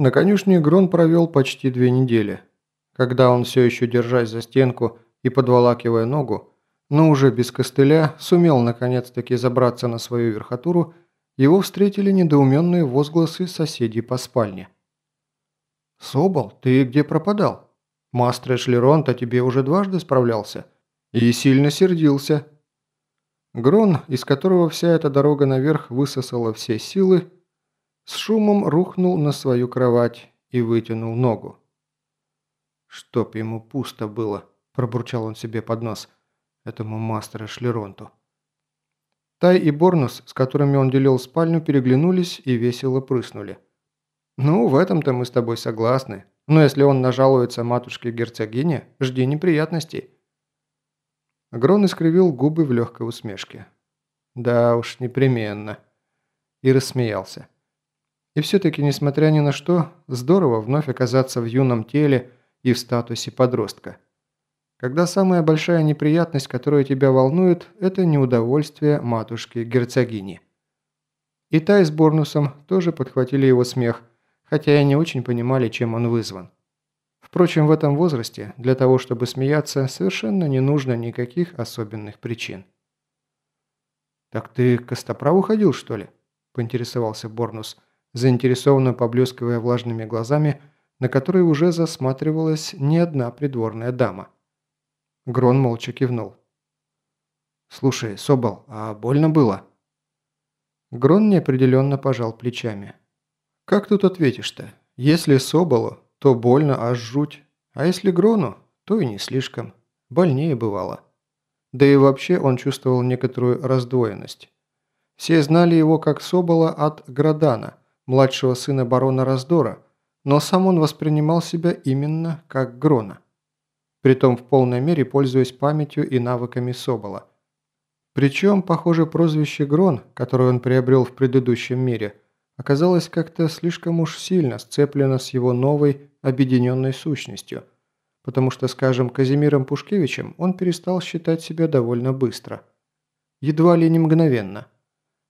На конюшне Грон провел почти две недели. Когда он все еще, держась за стенку и подволакивая ногу, но уже без костыля, сумел наконец-таки забраться на свою верхотуру, его встретили недоуменные возгласы соседей по спальне. «Собол, ты где пропадал? Мастер Эшлеронт о тебе уже дважды справлялся и сильно сердился». Грон, из которого вся эта дорога наверх высосала все силы, с шумом рухнул на свою кровать и вытянул ногу. «Чтоб ему пусто было», – пробурчал он себе под нос, этому мастеру Шлеронту. Тай и Борнус, с которыми он делил спальню, переглянулись и весело прыснули. «Ну, в этом-то мы с тобой согласны. Но если он нажалуется матушке-герцогине, жди неприятностей». Грон искривил губы в легкой усмешке. «Да уж, непременно». И рассмеялся. И все-таки, несмотря ни на что, здорово вновь оказаться в юном теле и в статусе подростка. Когда самая большая неприятность, которая тебя волнует, это неудовольствие матушки-герцогини. И Тай с Борнусом тоже подхватили его смех, хотя и не очень понимали, чем он вызван. Впрочем, в этом возрасте для того, чтобы смеяться, совершенно не нужно никаких особенных причин. «Так ты к Костоправу ходил, что ли?» – поинтересовался Борнус – заинтересованно поблескивая влажными глазами, на которые уже засматривалась не одна придворная дама. Грон молча кивнул. «Слушай, Собол, а больно было?» Грон неопределенно пожал плечами. «Как тут ответишь-то? Если Соболу, то больно аж жуть, а если Грону, то и не слишком. Больнее бывало. Да и вообще он чувствовал некоторую раздвоенность. Все знали его как Собола от Градана, младшего сына барона Раздора, но сам он воспринимал себя именно как Грона. Притом в полной мере пользуясь памятью и навыками Собола. Причем, похоже, прозвище Грон, которое он приобрел в предыдущем мире, оказалось как-то слишком уж сильно сцеплено с его новой объединенной сущностью, потому что, скажем, Казимиром Пушкевичем он перестал считать себя довольно быстро. Едва ли не мгновенно.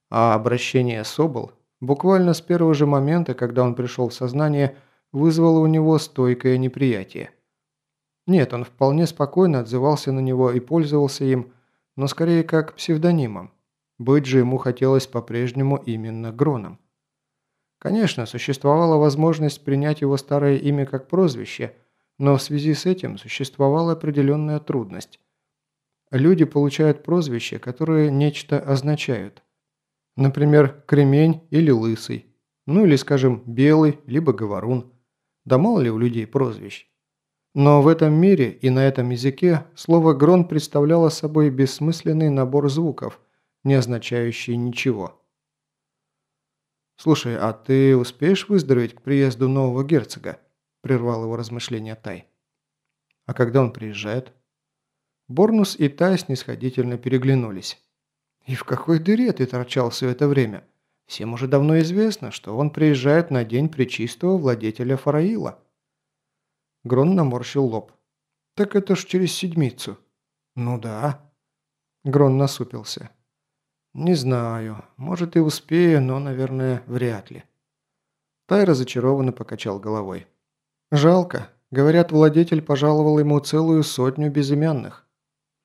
А обращение Собол буквально с первого же момента, когда он пришел в сознание, вызвало у него стойкое неприятие. Нет, он вполне спокойно отзывался на него и пользовался им, но скорее как псевдонимом. Быть же ему хотелось по-прежнему именно Гроном. Конечно, существовала возможность принять его старое имя как прозвище, но в связи с этим существовала определенная трудность. Люди получают прозвища, которые нечто означают – Например, кремень или лысый. Ну или, скажем, белый, либо говорун. Да мало ли у людей прозвищ. Но в этом мире и на этом языке слово «грон» представляло собой бессмысленный набор звуков, не означающий ничего. «Слушай, а ты успеешь выздороветь к приезду нового герцога?» – прервал его размышления Тай. «А когда он приезжает?» Борнус и Тай снисходительно переглянулись. «И в какой дыре ты торчал все это время? Всем уже давно известно, что он приезжает на день причистого владетеля Фараила». Грон наморщил лоб. «Так это ж через седмицу». «Ну да». Грон насупился. «Не знаю. Может и успею, но, наверное, вряд ли». Тай разочарованно покачал головой. «Жалко. Говорят, владетель пожаловал ему целую сотню безымянных».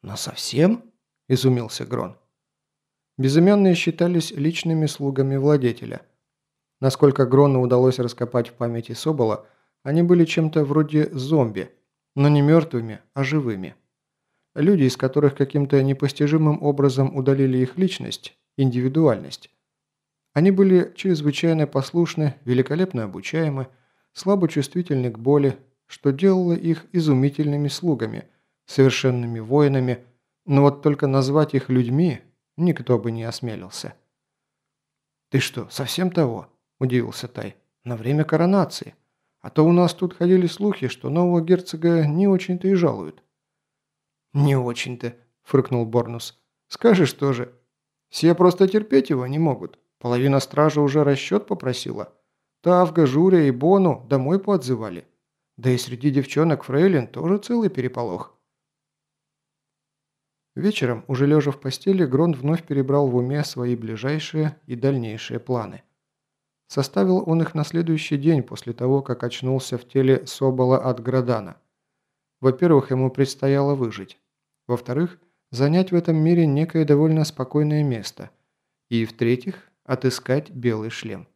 «Но совсем?» – изумился Грон. Безымянные считались личными слугами владетеля. Насколько Грону удалось раскопать в памяти Собола, они были чем-то вроде зомби, но не мертвыми, а живыми. Люди, из которых каким-то непостижимым образом удалили их личность, индивидуальность. Они были чрезвычайно послушны, великолепно обучаемы, слабо чувствительны к боли, что делало их изумительными слугами, совершенными воинами, но вот только назвать их людьми Никто бы не осмелился. «Ты что, совсем того?» – удивился Тай. «На время коронации. А то у нас тут ходили слухи, что нового герцога не очень-то и жалуют». «Не очень-то», – фыркнул Борнус. «Скажешь тоже. Все просто терпеть его не могут. Половина стражи уже расчет попросила. Тавга, Журя и Бону домой поотзывали. Да и среди девчонок Фрейлин тоже целый переполох. Вечером, уже лежа в постели, Грон вновь перебрал в уме свои ближайшие и дальнейшие планы. Составил он их на следующий день после того, как очнулся в теле Собола от Градана. Во-первых, ему предстояло выжить. Во-вторых, занять в этом мире некое довольно спокойное место. И в-третьих, отыскать белый шлем.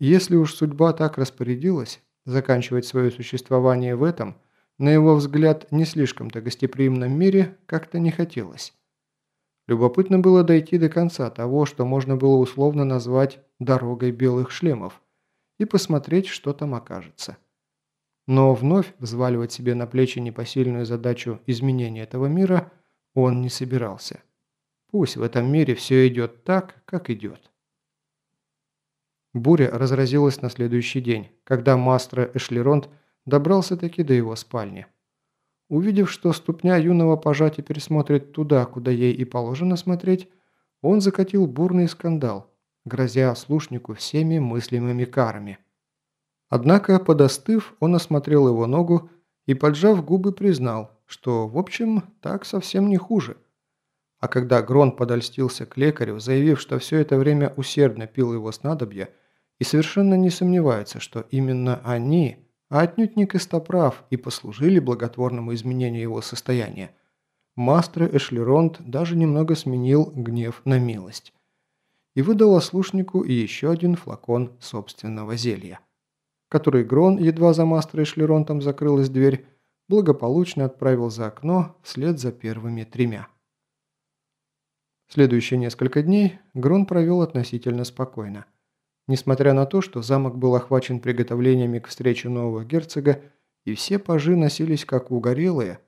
Если уж судьба так распорядилась, заканчивать свое существование в этом, на его взгляд, не слишком-то гостеприимном мире, как-то не хотелось. Любопытно было дойти до конца того, что можно было условно назвать «дорогой белых шлемов», и посмотреть, что там окажется. Но вновь взваливать себе на плечи непосильную задачу изменения этого мира он не собирался. Пусть в этом мире все идет так, как идет. Буря разразилась на следующий день, когда мастер Эшлеронт добрался-таки до его спальни. Увидев, что ступня юного пажа теперь смотрит туда, куда ей и положено смотреть, он закатил бурный скандал, грозя слушнику всеми мыслимыми карами. Однако, подостыв, он осмотрел его ногу и, поджав губы, признал, что, в общем, так совсем не хуже. А когда Грон подольстился к лекарю, заявив, что все это время усердно пил его снадобья и совершенно не сомневается, что именно они – а отнюдь не костоправ и послужили благотворному изменению его состояния. Мастер Эшлеронт даже немного сменил гнев на милость и выдал ослушнику еще один флакон собственного зелья, который Грон, едва за мастер Эшлеронтом закрылась дверь, благополучно отправил за окно вслед за первыми тремя. Следующие несколько дней Грон провел относительно спокойно. Несмотря на то, что замок был охвачен приготовлениями к встрече нового герцога, и все пажи носились как угорелые,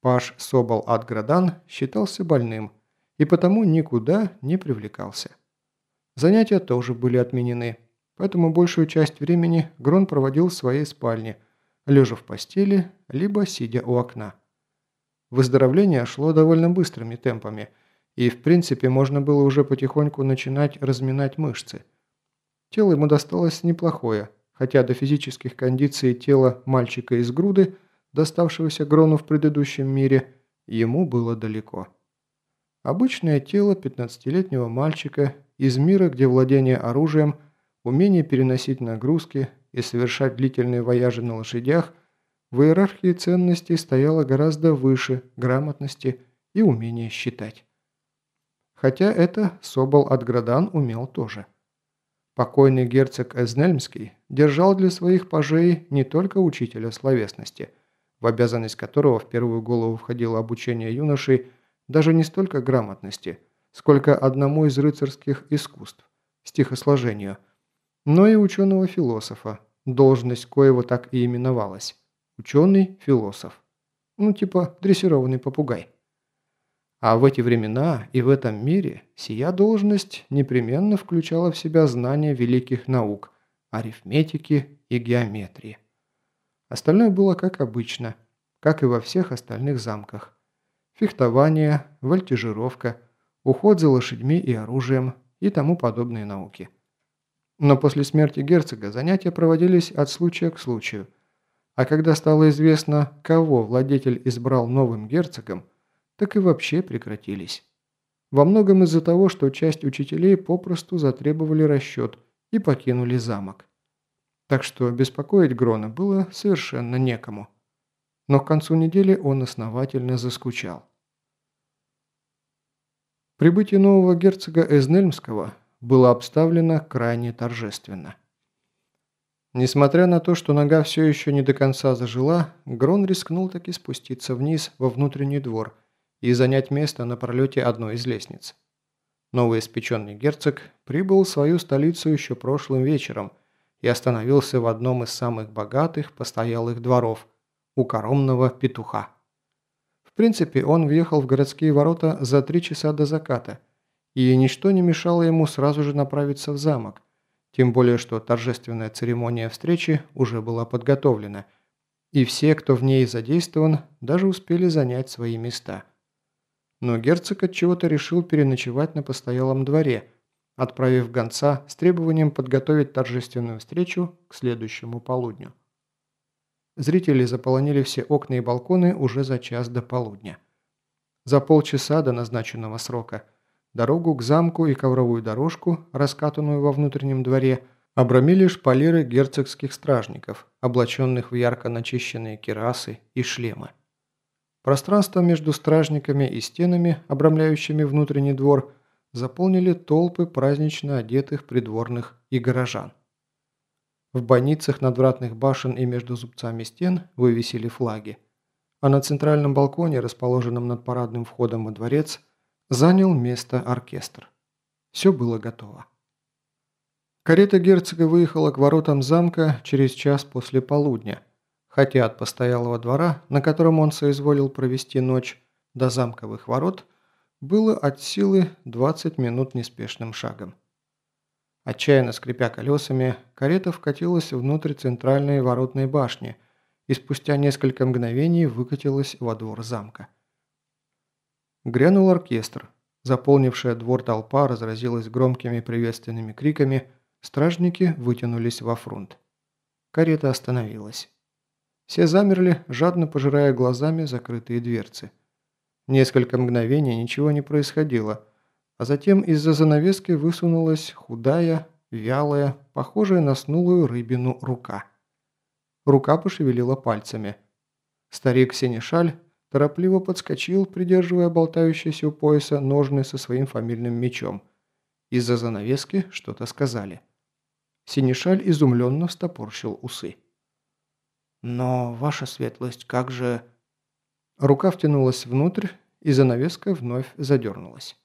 паж Собол Адградан считался больным и потому никуда не привлекался. Занятия тоже были отменены, поэтому большую часть времени Грон проводил в своей спальне, лежа в постели, либо сидя у окна. Выздоровление шло довольно быстрыми темпами, и в принципе можно было уже потихоньку начинать разминать мышцы – Тело ему досталось неплохое, хотя до физических кондиций тела мальчика из груды, доставшегося Грону в предыдущем мире, ему было далеко. Обычное тело 15-летнего мальчика из мира, где владение оружием, умение переносить нагрузки и совершать длительные вояжи на лошадях в иерархии ценностей стояло гораздо выше грамотности и умения считать. Хотя это Собол Градан умел тоже. Покойный герцог Эзнельмский держал для своих пажей не только учителя словесности, в обязанность которого в первую голову входило обучение юношей даже не столько грамотности, сколько одному из рыцарских искусств – стихосложению, но и ученого-философа, должность коего так и именовалась – ученый-философ. Ну, типа дрессированный попугай. А в эти времена и в этом мире сия должность непременно включала в себя знания великих наук, арифметики и геометрии. Остальное было как обычно, как и во всех остальных замках. Фехтование, вольтежировка, уход за лошадьми и оружием и тому подобные науки. Но после смерти герцога занятия проводились от случая к случаю. А когда стало известно, кого владетель избрал новым герцогом, так и вообще прекратились. Во многом из-за того, что часть учителей попросту затребовали расчет и покинули замок. Так что беспокоить Грона было совершенно некому. Но к концу недели он основательно заскучал. Прибытие нового герцога Эзнельмского было обставлено крайне торжественно. Несмотря на то, что нога все еще не до конца зажила, Грон рискнул таки спуститься вниз во внутренний двор – и занять место на пролете одной из лестниц. Новый испеченный герцог прибыл в свою столицу еще прошлым вечером и остановился в одном из самых богатых постоялых дворов у коромного петуха. В принципе, он въехал в городские ворота за три часа до заката, и ничто не мешало ему сразу же направиться в замок, тем более что торжественная церемония встречи уже была подготовлена, и все, кто в ней задействован, даже успели занять свои места – но герцог от чего то решил переночевать на постоялом дворе, отправив гонца с требованием подготовить торжественную встречу к следующему полудню. Зрители заполонили все окна и балконы уже за час до полудня. За полчаса до назначенного срока дорогу к замку и ковровую дорожку, раскатанную во внутреннем дворе, обрамили шпалеры герцогских стражников, облаченных в ярко начищенные кирасы и шлемы. Пространство между стражниками и стенами, обрамляющими внутренний двор, заполнили толпы празднично одетых придворных и горожан. В бойницах надвратных башен и между зубцами стен вывесили флаги, а на центральном балконе, расположенном над парадным входом во дворец, занял место оркестр. Все было готово. Карета герцога выехала к воротам замка через час после полудня, хотя от постоялого двора, на котором он соизволил провести ночь, до замковых ворот, было от силы 20 минут неспешным шагом. Отчаянно скрипя колесами, карета вкатилась внутрь центральной воротной башни и спустя несколько мгновений выкатилась во двор замка. Грянул оркестр. Заполнившая двор толпа разразилась громкими приветственными криками – Стражники вытянулись во фронт. Карета остановилась. Все замерли, жадно пожирая глазами закрытые дверцы. Несколько мгновений ничего не происходило, а затем из-за занавески высунулась худая, вялая, похожая на снулую рыбину рука. Рука пошевелила пальцами. Старик Сенешаль торопливо подскочил, придерживая болтающиеся у пояса ножны со своим фамильным мечом. Из-за занавески что-то сказали. Синишаль изумленно стопорщил усы. «Но, ваша светлость, как же...» Рука втянулась внутрь, и занавеска вновь задернулась.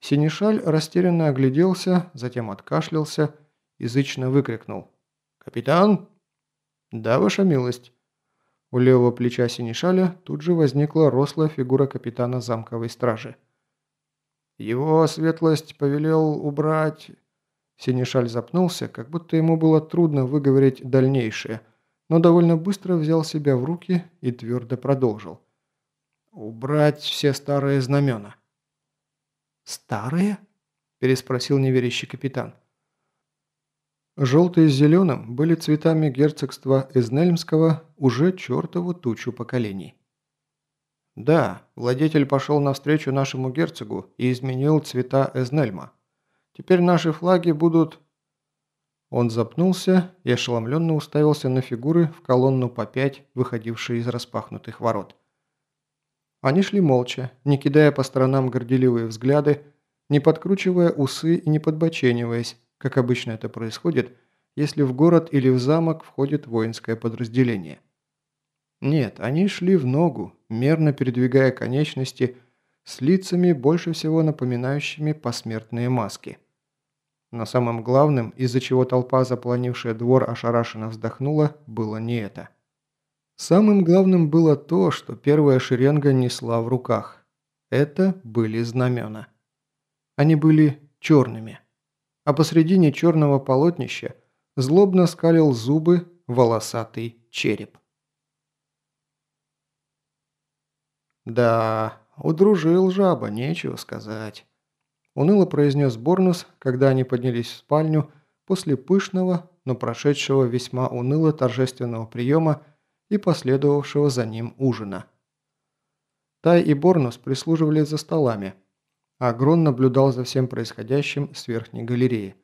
Синишаль растерянно огляделся, затем откашлялся, язычно выкрикнул. «Капитан?» «Да, ваша милость». У левого плеча Синишаля тут же возникла рослая фигура капитана замковой стражи. «Его светлость повелел убрать...» Синишаль запнулся, как будто ему было трудно выговорить дальнейшее, но довольно быстро взял себя в руки и твердо продолжил. «Убрать все старые знамена». «Старые?» – переспросил неверящий капитан. Желтые с зеленым были цветами герцогства Эзнельмского уже чертову тучу поколений. Да, владетель пошел навстречу нашему герцогу и изменил цвета Эзнельма. Теперь наши флаги будут...» Он запнулся и ошеломленно уставился на фигуры в колонну по пять, выходившие из распахнутых ворот. Они шли молча, не кидая по сторонам горделивые взгляды, не подкручивая усы и не подбочениваясь, как обычно это происходит, если в город или в замок входит воинское подразделение. Нет, они шли в ногу, мерно передвигая конечности, с лицами, больше всего напоминающими посмертные маски. Но самым главным, из-за чего толпа, запланившая двор, ошарашенно вздохнула, было не это. Самым главным было то, что первая шеренга несла в руках. Это были знамена. Они были черными. А посредине черного полотнища злобно скалил зубы волосатый череп. Да, удружил жаба, нечего сказать. Уныло произнес Борнус, когда они поднялись в спальню после пышного, но прошедшего весьма уныло торжественного приема и последовавшего за ним ужина. Тай и Борнус прислуживали за столами, а Грон наблюдал за всем происходящим с верхней галереи.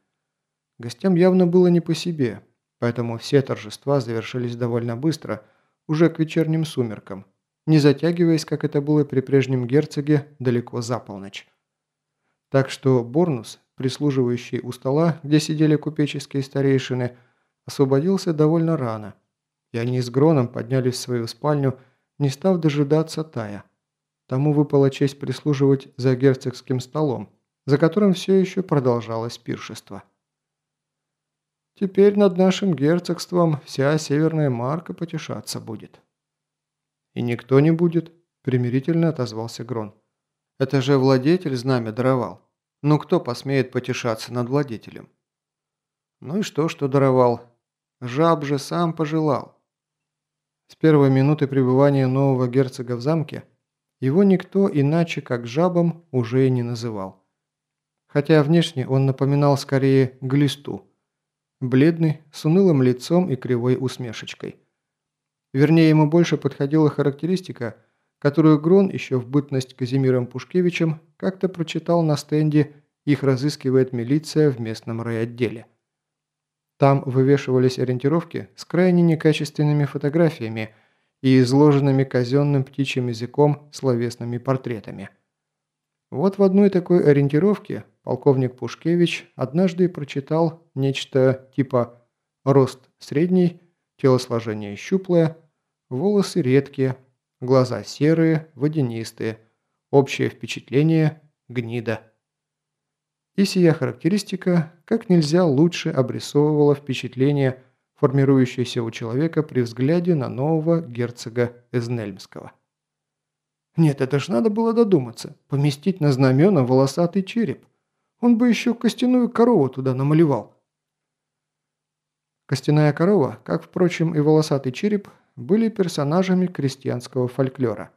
Гостям явно было не по себе, поэтому все торжества завершились довольно быстро, уже к вечерним сумеркам, не затягиваясь, как это было при прежнем герцоге, далеко за полночь. Так что Борнус, прислуживающий у стола, где сидели купеческие старейшины, освободился довольно рано, и они с Гроном поднялись в свою спальню, не став дожидаться Тая. Тому выпала честь прислуживать за герцогским столом, за которым все еще продолжалось пиршество. Теперь над нашим герцогством вся северная марка потешаться будет. И никто не будет, примирительно отозвался Грон. Это же владетель знамя даровал. Ну кто посмеет потешаться над владетелем? Ну и что, что даровал? Жаб же сам пожелал. С первой минуты пребывания нового герцога в замке его никто иначе, как жабом, уже и не называл. Хотя внешне он напоминал скорее глисту. Бледный, с унылым лицом и кривой усмешечкой. Вернее, ему больше подходила характеристика – которую Грон еще в бытность Казимиром Пушкевичем как-то прочитал на стенде «Их разыскивает милиция в местном райотделе». Там вывешивались ориентировки с крайне некачественными фотографиями и изложенными казенным птичьим языком словесными портретами. Вот в одной такой ориентировке полковник Пушкевич однажды прочитал нечто типа «рост средний», телосложение щуплое, волосы редкие, глаза серые, водянистые, общее впечатление – гнида. И сия характеристика как нельзя лучше обрисовывала впечатление, формирующееся у человека при взгляде на нового герцога Эзнельмского. Нет, это ж надо было додуматься, поместить на знамена волосатый череп. Он бы еще костяную корову туда намалевал. Костяная корова, как, впрочем, и волосатый череп, были персонажами крестьянского фольклора.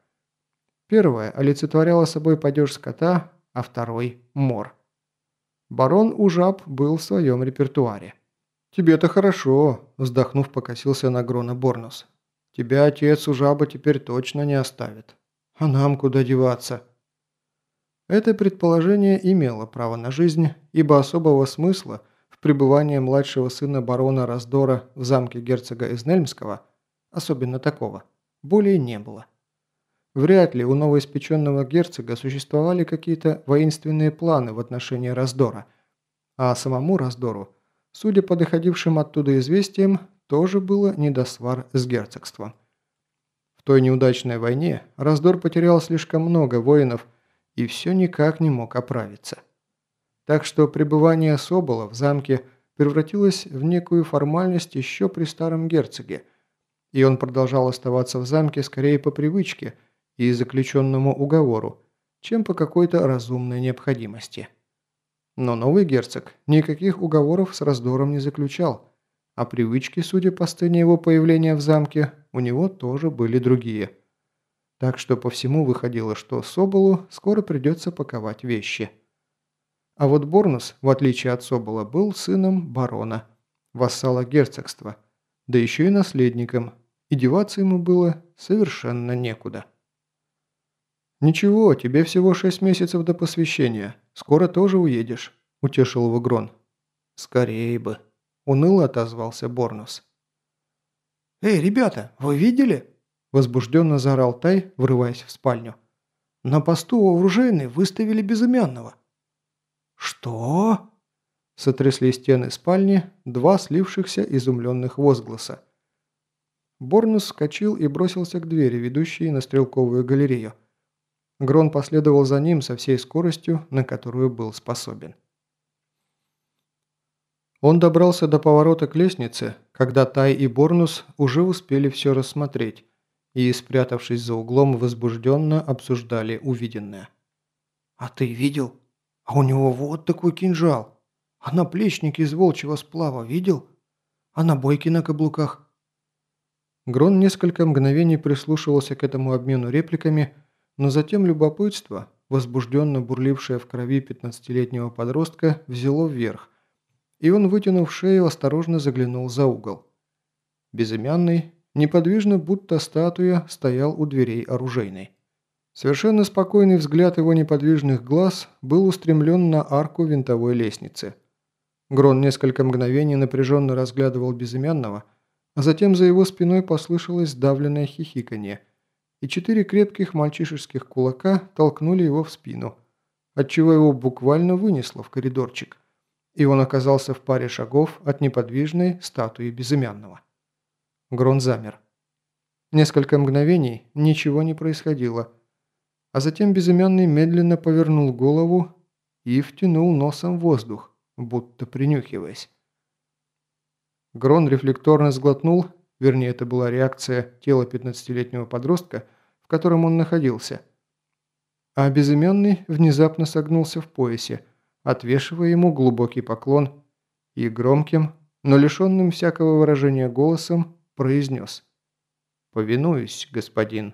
Первая олицетворяла собой падеж скота, а второй – мор. Барон Ужаб был в своем репертуаре. «Тебе-то хорошо», – вздохнув, покосился на Грона Борнус. «Тебя отец Ужаба теперь точно не оставит. А нам куда деваться?» Это предположение имело право на жизнь, ибо особого смысла в пребывании младшего сына барона Раздора в замке герцога Изнельмского, особенно такого, более не было. Вряд ли у новоиспеченного герцога существовали какие-то воинственные планы в отношении раздора, а самому раздору, судя по доходившим оттуда известиям, тоже было недосвар с герцогством. В той неудачной войне раздор потерял слишком много воинов и все никак не мог оправиться. Так что пребывание Собола в замке превратилось в некую формальность еще при старом герцоге, и он продолжал оставаться в замке скорее по привычке – и заключенному уговору, чем по какой-то разумной необходимости. Но новый герцог никаких уговоров с раздором не заключал, а привычки, судя по сцене его появления в замке, у него тоже были другие. Так что по всему выходило, что Соболу скоро придется паковать вещи. А вот Борнус, в отличие от Собола, был сыном барона, вассала герцогства, да еще и наследником, и деваться ему было совершенно некуда. «Ничего, тебе всего шесть месяцев до посвящения. Скоро тоже уедешь», – утешил его Грон. «Скорее бы», – уныло отозвался Борнус. «Эй, ребята, вы видели?» – возбужденно заорал Тай, врываясь в спальню. «На посту у выставили безымянного». «Что?» – сотрясли стены спальни два слившихся изумленных возгласа. Борнус вскочил и бросился к двери, ведущей на стрелковую галерею. Грон последовал за ним со всей скоростью, на которую был способен. Он добрался до поворота к лестнице, когда Тай и Борнус уже успели все рассмотреть и, спрятавшись за углом, возбужденно обсуждали увиденное. «А ты видел? А у него вот такой кинжал! А наплечник из волчьего сплава видел? А набойки на каблуках?» Грон несколько мгновений прислушивался к этому обмену репликами – но затем любопытство, возбужденно бурлившее в крови 15-летнего подростка, взяло вверх, и он, вытянув шею, осторожно заглянул за угол. Безымянный, неподвижно, будто статуя, стоял у дверей оружейной. Совершенно спокойный взгляд его неподвижных глаз был устремлен на арку винтовой лестницы. Грон несколько мгновений напряженно разглядывал безымянного, затем за его спиной послышалось сдавленное хихиканье – и четыре крепких мальчишеских кулака толкнули его в спину, отчего его буквально вынесло в коридорчик, и он оказался в паре шагов от неподвижной статуи безымянного. Грон замер. Несколько мгновений ничего не происходило, а затем безымянный медленно повернул голову и втянул носом воздух, будто принюхиваясь. Грон рефлекторно сглотнул Вернее, это была реакция тела 15-летнего подростка, в котором он находился. А безымянный внезапно согнулся в поясе, отвешивая ему глубокий поклон и громким, но лишенным всякого выражения голосом произнес «Повинуюсь, господин».